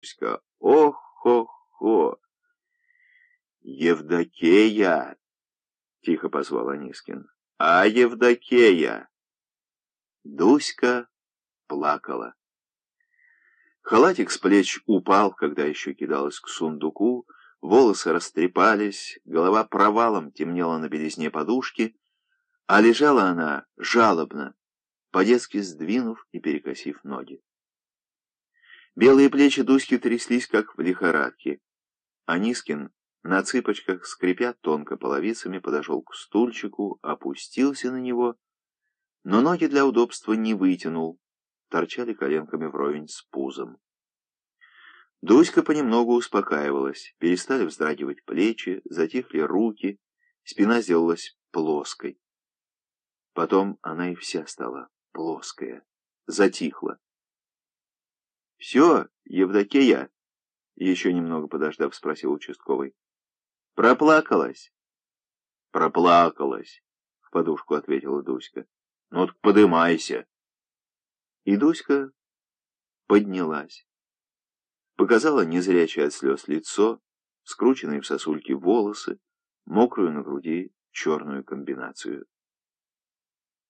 Дуська. Ох-хо-хо! Евдокея! Тихо позвал Анискин. А Евдокея! Дуська плакала. Халатик с плеч упал, когда еще кидалась к сундуку, волосы растрепались, голова провалом темнела на белизне подушки, а лежала она жалобно, по-детски сдвинув и перекосив ноги. Белые плечи Дуськи тряслись, как в лихорадке. Анискин на цыпочках, скрипя тонко половицами, подошел к стульчику, опустился на него, но ноги для удобства не вытянул, торчали коленками вровень с пузом. Дуська понемногу успокаивалась, перестали вздрагивать плечи, затихли руки, спина сделалась плоской. Потом она и вся стала плоская, затихла. — Все, Евдокия? — еще немного подождав, спросил участковый. — Проплакалась? — Проплакалась, — в подушку ответила Дуська. — Ну, так подымайся. И Дуська поднялась. Показала незрячее от слез лицо, скрученные в сосульки волосы, мокрую на груди черную комбинацию.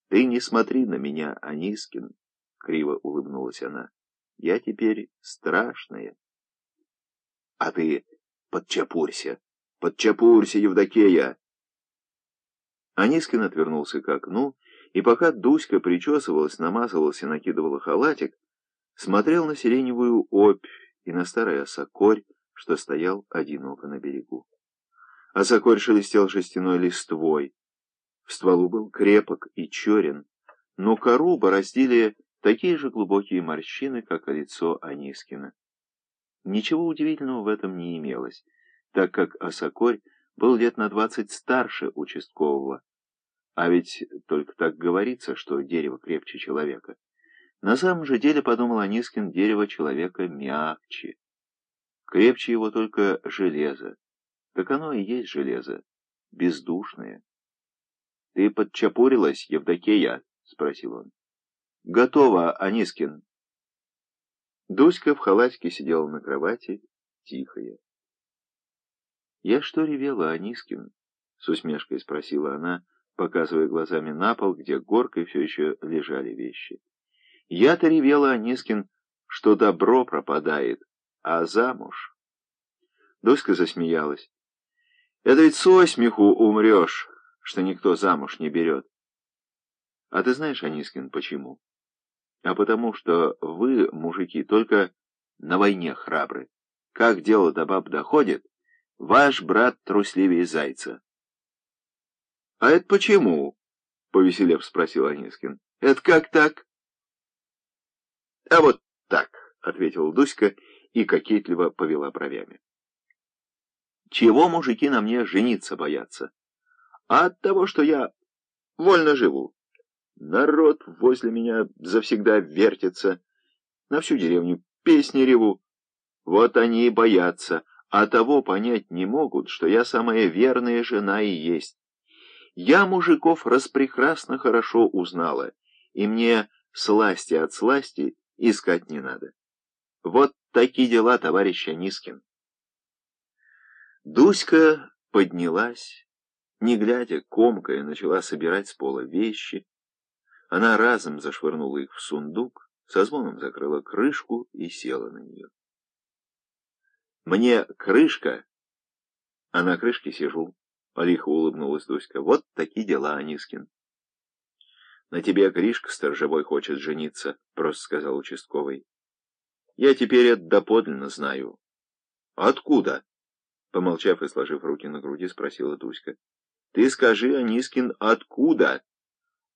«Ты не смотри на меня, Анискин!» — криво улыбнулась она. «Я теперь страшная». «А ты подчапурься! Подчапурься, Евдокея!» Анискин отвернулся к окну, и пока Дуська причесывалась, намазывалась и накидывала халатик, смотрел на сиреневую опь и на старый осокорь, что стоял одиноко на берегу. Осокорь шелестел шестяной листвой, в стволу был крепок и черен, но кору бороздили такие же глубокие морщины, как и лицо Анискина. Ничего удивительного в этом не имелось, так как Осокорь был лет на двадцать старше участкового, а ведь только так говорится, что дерево крепче человека. На самом же деле, подумал Анискин, дерево человека мягче. Крепче его только железо. Так оно и есть железо, бездушное. «Ты подчапурилась, Евдокея?» — спросил он. «Готово, Анискин». Дуська в халатике сидела на кровати, тихая. «Я что ревела, Анискин?» — с усмешкой спросила она, показывая глазами на пол, где горкой все еще лежали вещи. «Я-то ревела, Анискин, что добро пропадает, а замуж...» Дуська засмеялась. «Это ведь со смеху умрешь!» что никто замуж не берет. А ты знаешь, Анискин, почему? А потому что вы, мужики, только на войне храбры. Как дело до баб доходит, ваш брат трусливее зайца. — А это почему? — повеселев спросил Анискин. — Это как так? — А вот так, — ответила Дуська и кокетливо повела бровями. — Чего мужики на мне жениться боятся? а от того, что я вольно живу. Народ возле меня завсегда вертится, на всю деревню песни реву. Вот они и боятся, а того понять не могут, что я самая верная жена и есть. Я мужиков распрекрасно хорошо узнала, и мне сласти от сласти искать не надо. Вот такие дела, товарищ Анискин. Дуська поднялась, не глядя, комкая начала собирать с пола вещи. Она разом зашвырнула их в сундук, со звоном закрыла крышку и села на нее. «Мне крышка, а на крышке сижу», — лихо улыбнулась Дуська. «Вот такие дела, Анискин». «На тебе Гришка сторожевой хочет жениться», — просто сказал участковый. «Я теперь это доподлинно знаю». «Откуда?» Помолчав и сложив руки на груди, спросила Дуська. Ты скажи, Анискин, откуда?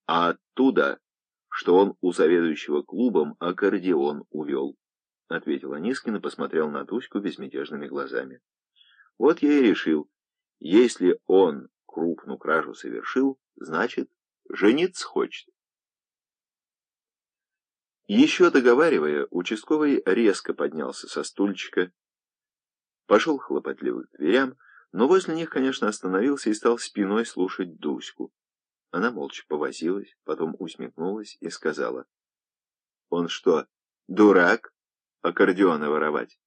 А оттуда, что он у заведующего клубом аккордеон увел, — ответил Анискин и посмотрел на Дуську безмятежными глазами. Вот я и решил, если он крупную кражу совершил, значит, жениться хочет. Еще договаривая, участковый резко поднялся со стульчика, пошел хлопотливо к дверям, но возле них, конечно, остановился и стал спиной слушать Дуську. Она молча повозилась, потом усмехнулась и сказала. «Он что, дурак? Аккордеоны воровать?»